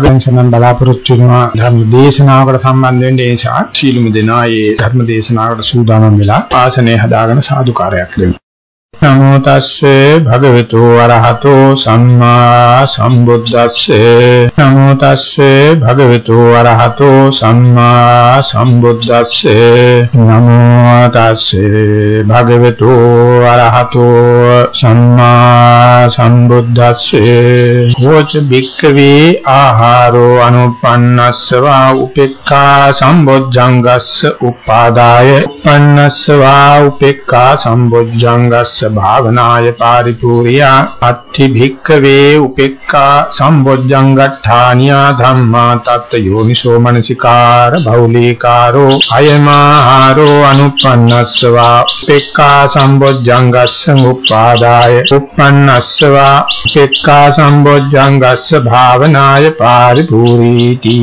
අගන්සනම් බලාපොරොත්තු වෙනවා ධර්ම දේශනාවකට සම්බන්ධ වෙන්න ඒ නිසා සීලමු දෙනා මේ ධර්ම දේශනාවකට සූදානම් වෙලා ආසනය හදාගෙන සාදුකාරයක් දෙමු. නමෝ තස්සේ භගවතු වරහතෝ සම්මා සම්බුද්දස්සේ නමෝ තස්සේ භගවතු වරහතෝ සම්මා සම්බුද්දස්සේ නමෝ තස්සේ භගවතු වරහතෝ සම්මා සම්බුද්දස්සේ කෝච බික්කවේ ආහාරෝ අනුපන්නස්සවා උපේක්ඛා සම්බොජ්ජංගස්ස උපාදාය උපන්නස්සවා උපේක්ඛා සම්බොජ්ජංගස්ස භාවනාය පාරිපූර්යා අත්ථි භික්ඛවේ උපේක්ඛා සම්බොජ්ජංගට්ඨානියා ධම්මා තත්ත යෝනිසෝ මනසිකාර බෞලීකාරෝ අයමාහාරෝ අනුපන්නස්සවා උපේක්ඛා සම්බොජ්ජංගස්ස උපාදාය උපන්නස්සවා උපේක්ඛා සම්බොජ්ජංගස්ස භාවනාය පාරිපූර්ණීති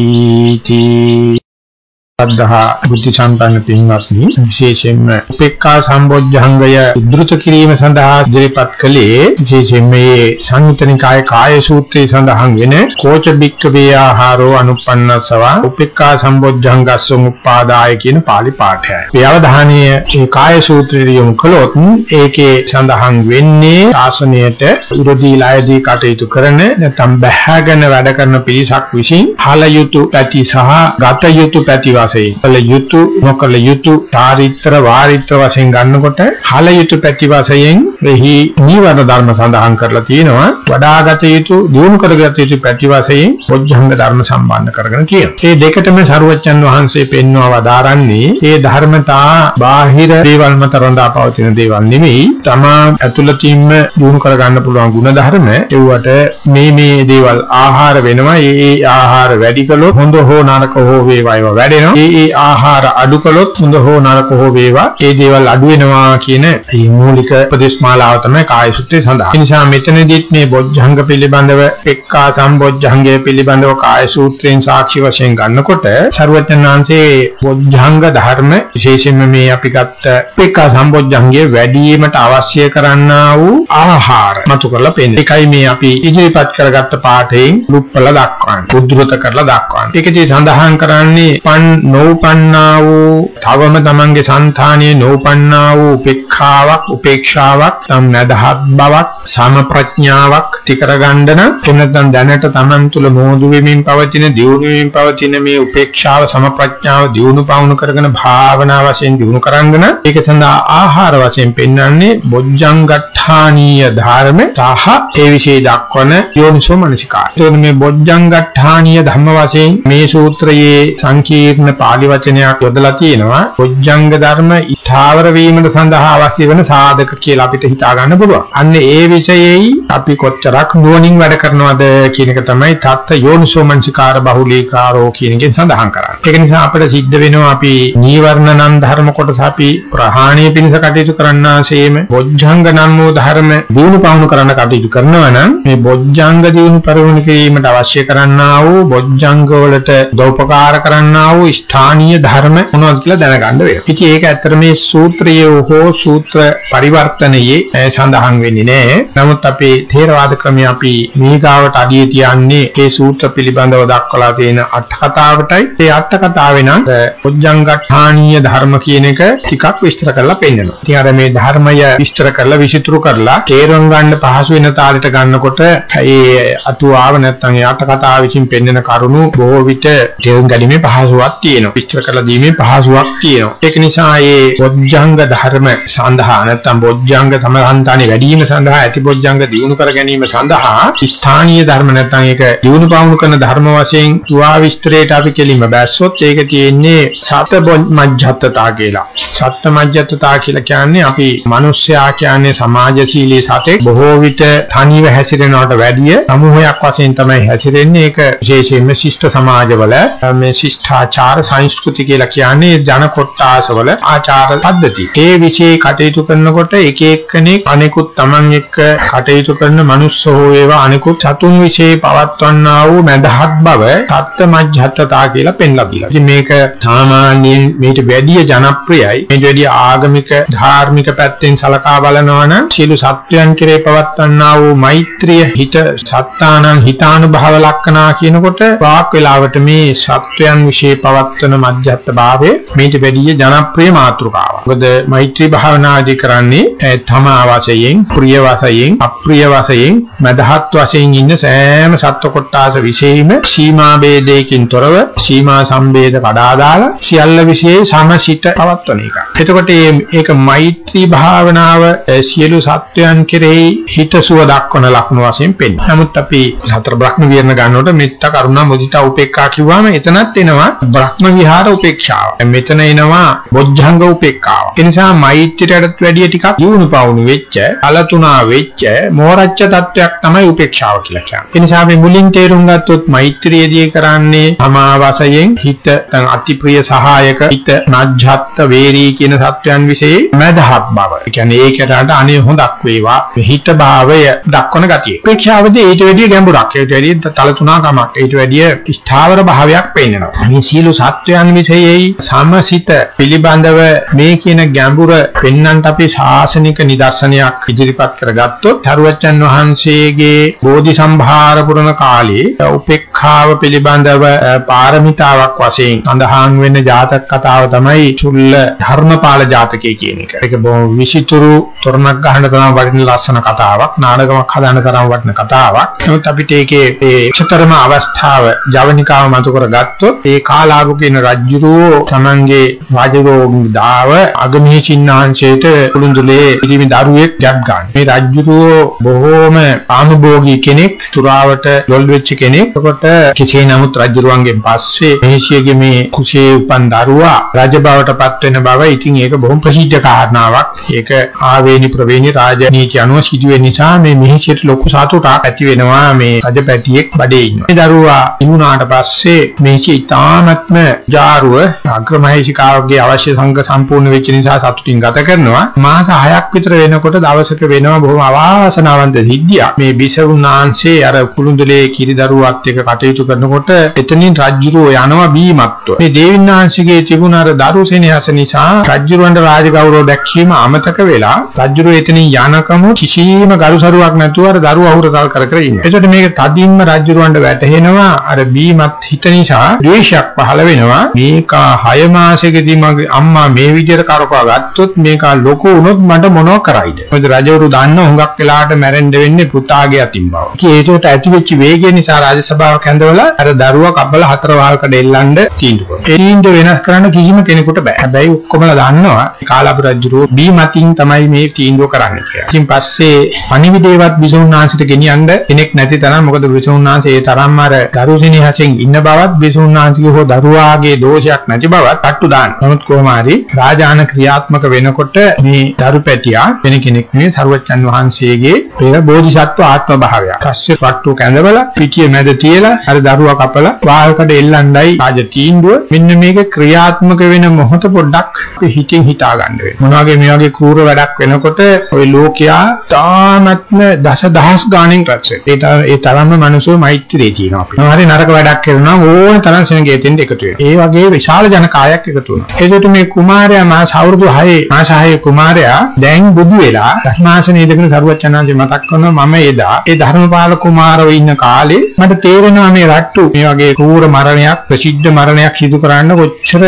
සද්ධා බුද්ධ සම්පන්න පින්වත්නි විශේෂයෙන්ම උපේක්ඛා සම්බොජ්ජංගය උද්දෘත කිරීම සඳහා ඉදිරිපත් කළේ විශේෂයෙන්ම මේ සංයුතනිකාය කාය සූත්‍රයේ සඳහන් වෙන කෝච බික්කවේ ආහාරෝ අනුපන්නසව උපේක්ඛා සම්බොජ්ජංගස්ස උපාදාය කියන pāli පාඨයයි. මේ අවධානීය මේ කාය සූත්‍රයේ යොමු කළොත් ඒකේ සඳහන් වෙන්නේ ශාසනයට උරදීලායදී කටයුතු කරන නැත්නම් බැහැගෙන වැඩ කරන පිරිසක් විසින් හල යුතු පැති සහ ගත යුතු පැති වශයෙන් කළ යුතු නොකළ යුතු චාරිත්‍ර වාරිත්‍ර වශයෙන් ගන්නකොට කල යුතු පැති වශයෙන් එහි නීවරණ ධර්ම සඳහන් කරලා තියෙනවා වඩාගත යුතු දියුණු කරගත යුතු පැති වශයෙන් පොඥංග ධර්ම සම්බන්ධ කරගෙන කියනවා. මේ දෙකටම සරුවච්චන් වහන්සේ පෙන්වව වදාරන්නේ මේ ධර්මතා බාහිර දේවල් මත රඳා පවතින දේවල් නෙවෙයි තමා ඇතුළතින්ම දියුණු කරගන්න පුළුවන් ගුණ ධර්ම ඒවට මේ මේ දේවල් ආහාර වෙනවා. ඒ ඒ ආහාර වැඩි කළොත් හොඳ හෝ නරක හෝ වේවා ඒවා වැඩෙනවා. ඒ ඒ ආහාර අඩු කළොත් හොඳ හෝ නරක හෝ වේවා ඒ දේවල් අඩු වෙනවා කියන මේ මූලික උපදේශ මාලාව තමයි කායසුත්‍රය සඳහා. ඒ නිසා මෙතනදිත් මේ බොජ්ජංග පිළිබඳව එක්කා සම්බොජ්ජංගය පිළිබඳව කායසූත්‍රයෙන් සාක්ෂි වශයෙන් ගන්නකොට ਸਰවඥාන්සේ බොජ්ජංග ධර්ම විශේෂයෙන්ම මේ අපි ගත්ත එක්කා සම්බොජ්ජංගයේ වැඩිවීමට අවශ්‍ය කරන්නා වූ ආහාර මතු කරලා පෙන්නනවා. ඒකයි මේ අපි ඉදිරිපත් කරගත්ත පාඩයෙන් රුප්පල දක්වන්නේ. උද්දෘත කරලා දක්වන්නේ. ඒකදී සඳහන් කරන්නේ පන් නොඋපන්නා වූ තවම තමන්ගේ సంతානයේ නොඋපන්නා වූ උපේක්ඛාවක් උපේක්ෂාවක් තම් නැදහත් බවක් සම ප්‍රඥාවක් ටිකර ගන්න නම් එනතන් දැනට තමන් තුල මෝදු වෙමින් පවතින දියුණු වෙමින් පවතින මේ උපේක්ෂාව සම ප්‍රඥාව දියුණු පවුණු කරගෙන භාවනා වශයෙන් දියුණු කරංගන ඒක සඳහා ආහාර වශයෙන් පෙන්වන්නේ බොජ්ජංගට්ඨානීය ධර්ම සහ ඒ විශේෂ දක්වන යෝනිසෝ මනසිකාර. එතකොට මේ බොජ්ජංගට්ඨානීය ධම්ම වශයෙන් මේ සූත්‍රයේ සංකීර්ණ පාලි වචනයක් යොදලා තියෙනවා. බොජ්ජංග ධර්ම ඊඨාවර වීමට සඳහා අවශ්‍ය වෙන සාධක කියලා අපිට හිතා ගන්න පුළුවන්. අන්න ඒ විෂයෙහි අපි කොච්චරක් නුවණින් වැඩ කරනවද කියන එක තමයි තත්ත යෝනිසෝ මනසිකාර බහුලීකාරෝ කියන එකෙන් සඳහන් කරන්නේ. ඒක නිසා අපිට සිද්ධ වෙනවා අපි නීවරණ නම් ධර්ම කොටස අපි ප්‍රහාණය පිණිස කටයුතු කරන්නාseම බොජ්ජංග නම් වූ ධර්ම දිනු පවණු කරන්න කටයුතු කරනවා නම් මේ බොජ්ජංග දිනු පරිවණ කිරීමට අවශ්‍ය කරන්නා වූ බොජ්ජංග වලට දෝපකාර කරන්නා වූ ස්ථානීය ධර්ම මොනවද කියලා දැනගන්න වෙනවා. ඉතින් ඒක ඇත්තට මේ සූත්‍රයේ හෝ සූත්‍ර පරිවර්තනයේ සඳහන් වෙන්නේ නැහැ. නමුත් අපේ ථේරවාද ක්‍රමයේ අපි මේගාවට අඩිය තියන්නේ ඒ සූත්‍ර පිළිබඳව දක්වලා තියෙන අට කතාවටයි. ඒ අට කතාවේ නම් පොජ්ජංගඨානීය ධර්ම කියන එක ටිකක් විස්තර කරලා පෙන්නනවා. ඉතින් අර මේ ධර්මය විස්තර කරලා විසිතුරු කරලා තේරුම් ගන්න පහසු වෙන තාලෙට ගන්නකොට ඒ අටුවාව නැත්නම් ඒ අට කතාව විසින් පෙන්වන කරුණු බොහෝ විට තේරුම් ගැනීමේ පහසුවක් තියෙනවා. විස්තර කරලා දීමේ පහසුවක් තියෙනවා. ඒක නිසා මේ බොජ්ජංග ධර්ම සඳහා නැත්නම් බොජ්ජංග සමහන්තානේ වැඩි වීම සඳහා ඇති බොජ්ජංග දියුණු කර ගැනීම සඳහා ස්ථානීය ධර්ම නැත්නම් ඒක දියුණු පවුණු කරන ධර්ම වශයෙන් තුවා විස්තරයට අපි කෙලින්ම බැස්සොත් ඒක තියෙන්නේ සත මජ්ජත්තතා කියලා. සත්ත මජ්ජත්තතා කියලා කියන්නේ අපි මිනිස්යා කියන්නේ සමාජශීලී සතෙක් බොහෝ විට තනිව හැසිරෙනවට වැඩිය සමූහයක් වශයෙන් තමයි හැසිරෙන්නේ. ඒක විශේෂයෙන්ම ශිෂ්ට සමාජවල මේ ශිෂ්ටාචාර සංස්කෘති කියලා කියන්නේ ජන කොට්ටාසවල ආචාර පද්ධති. ඒ વિશે කටයුතු කරනකොට එක එක්කෙනෙක් අනිකුත් Taman එක්ක කටයුතු කරන මනුස්ස හෝ ඒවා අනිකුත් සතුන් વિશે පවත්වන්නා වූ මදහත් බව තත්ත මජ්ජත්තතා කියලා පෙන්ලා දීලා. ඉතින් මේක සාමාන්‍යයෙන් මේට වැඩිය ජනප්‍රියයි. මේට වැඩිය ආගමික ධාර්මික පැත්තෙන් සලකා බලනවා නම් සියලු සත්වයන් කෙරේ පවත්වන්නා වූ මෛත්‍රිය හිත සත්තානං හිතානුභව ලක්ෂණ භාවනා කියනකොට වාක් වේලාවට මේ සත්වයන් વિશે පවත්වන මධ්‍යස්ථ භාවය මේට වැඩිය ජනප්‍රිය මාතෘකාවක්. මොකද මෛත්‍රී භාවනාදී කරන්නේ තමා වශයෙන්, ප්‍රිය වශයෙන්, අප්‍රිය වශයෙන්, මදහත් වශයෙන් ඉන්න සෑම සත්ව කොටාස විශේෂම සීමා ભેදයකින් තොරව සීමා සම්බේද කඩා දාලා සියල්ල વિશે සමසිත පවත්වන එක. එතකොට මේක මෛත්‍රී භාවනාව සියලු සත්වයන් කෙරෙහි හිතසුව දක්වන ලක්ෂණ වශයෙන් පෙන්වනවා. නමුත් අපි සතර බ්‍රහ්ම විහරණ ගන්නකොට මෙත්තා කරුණා මුදිතා උපේක්ඛා කිව්වම එතනත් එනවා බ්‍රහ්ම විහාර උපේක්ෂාව. මෙතන එනවා බොජ්ජංග උපේක්ඛාව. ඒ නිසා මෛත්‍රියටත් වැඩිය ටිකක් දියුණු පවුණු වෙච්ච, කලතුණා වෙච්ච, මෝරච්ච තත් තත්වයක් තමයි උපේක්ෂාව කියලා කියන්නේ. ඒ නිසා අපි මුලින් තේරුම් ගත්තොත් මෛත්‍රියදී කරන්නේ සමාවසයෙන් හිත අතිප්‍රිය සහායක හිත නජ්ජත් වේරී කියන සත්‍යයන් વિશે මදහත් බව. ඒ කියන්නේ ඒකට අනේ හොඳක් වේවා හිත භාවය දක්වන ගතිය. උපේක්ෂාවදී ඊට වැඩිය ගැඹුරක්. ඊට වැඩිය තලතුණා කමක්. ඊට වැඩිය ස්ථාවර භාවයක් පෙන්වනවා. මේ සීල සත්‍යයන් විශේෂයි සමසිත පිළිබඳව මේ කියන ගැඹුර පෙන්වන්නට අපි ශාසනික නිදර්ශනයක් ඉදිරිපත් කරගත්තොත් තරුවචන් වහන්සේගේ බෝධි සම්භාර පුරන කාලේ උපේක්ඛාව පිළිබඳව පාරමිතාවක් වශයෙන් සඳහන් වෙන ජාතක කතාව තමයි චුල්ල ධර්මපාල ජාතකය කියන එක. ඒක බොහොම විචිතුරු තොරණක් ගන්න තරම් වටින ලස්සන කතාවක්. නාටකමක් හදන්න තරම් වටින කතාවක්. නමුත් අපිට ඒකේ ඒ ක්ෂතරම අවස්ථාව ජවනිකාව මතු කරගත්තොත් ඒ කාලාබු කියන රජුරෝ තමන්ගේ රාජරෝගී දාව අගමහි චින්නාංශයට කුළුඳුලේ පිළිමි දරුවෙක් ගැබ් ගන්න. මේ රජුරෝ බොහෝම ආනුභෝගී කෙනෙක්, තුරාවට දොල් වෙච්ච කෙනෙක්. එතකොට කෙසේ නමුත් රජුරුවන්ගෙන් පස්සේ මෙහිසියගේ මේ කුසේ උපන් දරුවා රජ බවට පත් වෙන බව ඉතින් ඒක බොහොම ප්‍රසිද්ධ කාරණාවක්. ඒක ආවේනි ප්‍රවේණි රාජනීති අනුව සිදුවෙන නිසා මේ මෙහිසියට ලොකු සතුටක් ඇති වෙනවා මේ රජපැටියෙක් බඩේ ඉන්නවා. මේ දරුවා ඉමුණාට පස්සේ මෙහිසි ඉතාමත්ම ජාරුව අග්‍රමහේශිකාවගේ අවශ්‍ය සංඝ සම්පූර්ණ වෙච්ච නිසා සතුටින් ගත කරනවා. මාස 6ක් විතර වෙනකොට දවසක වෙනවා බොහොම අවාසනාවන්ත සිද්ධියක්. මේ බිසවුනාංශේ අර කුළුඳුලේ කිරි දරුවත් එක්ක කටයුතු කරනකොට එතනින් රජ්ජුරුව යනවා බීමත්ව. මේ දේවින්නාංශගේ තිබුණ අර දරු සෙනෙහස නිසා රජ්ජුරුවන්ට රාජගෞරව දැක්වීම අමතක වෙලා රජ්ජුරුව එතනින් යනකම කිසිම ගරුසරුවක් නැතුව අර දරුව අහුරතල් කර කර ඉන්නවා. එතකොට මේක තදින්ම රජ්ජුරුවන්ට වැටහෙනවා අර බීමත් හිත නිසා ද්වේෂයක් පහළ වෙනවා. මේකා 6 මාසෙකදී මගේ අම්මා මේ විදිහට කරකවා ගත්තොත් මේකා ලොකු වුණොත් මට මොනව කරයිද? මොකද රජවරු දන්න හුඟක් වෙලාවට මැරෙන්න වෙන්නේ පුතාගේ අතින් බව. ඒකට ඇති වෙච්ච වේගය නිසා රාජසභාව කැඳවලා අර දරුවා කබල හතර වහල්කඩ එල්ලන්න තීන්දුව කරනවා. ඒ තීන්දුව වෙනස් කරන්න කිසිම කෙනෙකුට බෑ. හැබැයි ඔක්කොමලා දන්නවා කාලාප රජුරෝ බී මතින් තමයි මේ තීන්දුව කරන්නේ කියලා. ඉතින් පස්සේ පණිවිඩේවත් බිසෝන්නාංශයට ගෙනියන්න කෙනෙක් නැති තරම් මොකද බිසෝන්නාංශ ඒ තරම්ම අර දරුසිනහසෙන් ඉන්න බවත් බිසෝන්නාංශගේ හෝ දරුවාගේ දෝෂයක් නැති බවත් අට්ටු දාන්න. නමුත් කොහොම හරි රාජාන ක්‍රියාත්මක වෙනකොට මේ දරුපැටියා වෙන කෙනෙක් නෙවෙයි සරුවච්චන් වහන්සේගේ පෙර බෝධිසත්ව ආත්ම භාවයක්. පස්සේ වට්ටු කැඳවලා පිටිය මැද තියලා අර දරුවා කපලා වාල්කඩ එල්ලන්නයි රාජ තීන්දුව. මෙන්න මේක ක්‍රියාත්මක වෙන මොහොත පොඩ්ඩක් හිතින් හිතා ගන්න වෙනවා. මොන වගේ මේ වගේ කූර වැඩක් වෙනකොට ওই ලෝකයා තාමත්ම දසදහස් ගාණෙන් රැස් වෙනවා. ඒ තරම්ම මිනිස්සු මෛත්‍රියේ තියෙනවා අපි. හරි නරක වැඩක් කරනවා ඕන තරම් සෙනගේ දෙන්න එකතු වෙනවා. ඒ වගේ විශාල ජනකායක් එකතු වෙනවා. ඒකට මේ කුමාරයා මාස අවුරුදු 6 මාස 6 කුමාරයා දැන් බුදු වෙලා රහ්මාසනේ ඉඳගෙන සරුවචනාංශේ මතක් කරනවා මම එදා ඒ ධර්මපාල කුමාරව ඉන්න කාලේ මට තේරෙනවා මේ රට්ටු මේ වගේ කූර මරණයක් ප්‍රසිද්ධ මරණයක් සිදු කරන්න කොච්චර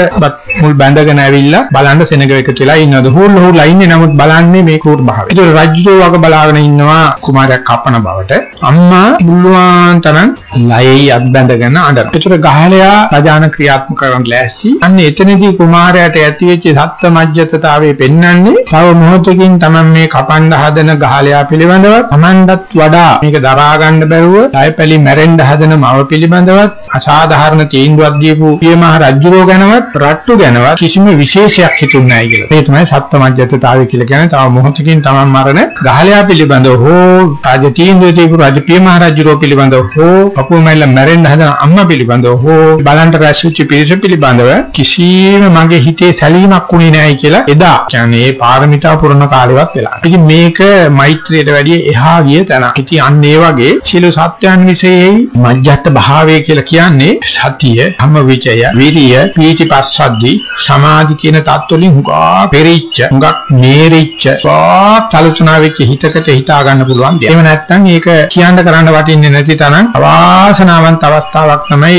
මුල් බැඳගෙන ඇවිල්ලා බලන්න සෙනග එකතු වෙලා ඉන්නවද හොල් හොල් ඉන්නේ නමුත් බලන්නේ මේ කූර භාවය. ඒක රජ්ජෝ වගේ බලාගෙන ඉන්නවා කුමාරයා කපන බවට අම්මා මුල්වාන් තරම් ලයෙහි අත් බැඳගෙන අඬන. ඒතර ගහලයා රජාන ක්‍රියාත්මක කරන්න ලෑස්ති. අන්න එතනදී කුමාරයාට ඇති වෙච්ච සත්ත්ව මජ්ජතතාවයේ පෙන්වන්නේ තව මොහොතකින් තමයි මේ කපන්න හදන ගහලයා පිළිබඳව Tamanටත් වඩා මේක දරා ගන්න බැරුව ඩයපැලි මැරෙන්න හදන මව පිළිබඳවත් අසාධාරණ තීන්දුවක් දීපු පියමහ රජුරෝ ගැනවත් රට්ටු ගැනවත් කිසිම විශේෂයක් හිතුන්නේ නැහැ කියලා. ඒ තමයි සත්ත්ව මජ්ජතතාවය කියලා කියන්නේ. තව මොහොතකින් Taman මරණ ගහලයා පිළිබඳව හෝ රාජ තීන්දුව දීපු රජ පියමහ රජුරෝ පිළිබඳව හෝ අපුමෙල්ල මැරෙන්න හදන අම්මා පිළිබඳව හෝ බලන්ට රැස්විච්ච පිරිස පිළිබඳව කිසිම මගේ හිතේ සැලීමක් උනේ නැහැ කියලා එදා කියන්නේ ඒ පාරමිතා පුරන කාලෙවත් වෙලා. ඉතින් මේක මෛත්‍රියට වැඩිය එහා ගිය තැනක්. ඉතින් අන්න ඒ වගේ සියලු සත්‍යයන් විශේෂයි මජ්ජත් භාවය කියලා කියන්නේ සතිය, ධම්මවිචය, විරිය, පීතිපස්සද්දි, සමාධි කියන தත්වලින් හුඟා පෙරිච්ච, හුඟක් මේරිච්ච, සාතලතුනා වෙච්ච හිතකට හිතා ගන්න පුළුවන් දෙයක්. එහෙම නැත්නම් ඒක කියන්න කරන්න වටින්නේ නැති තරම් අවා වාසනාවන්ත අවස්ථාවක් තමයි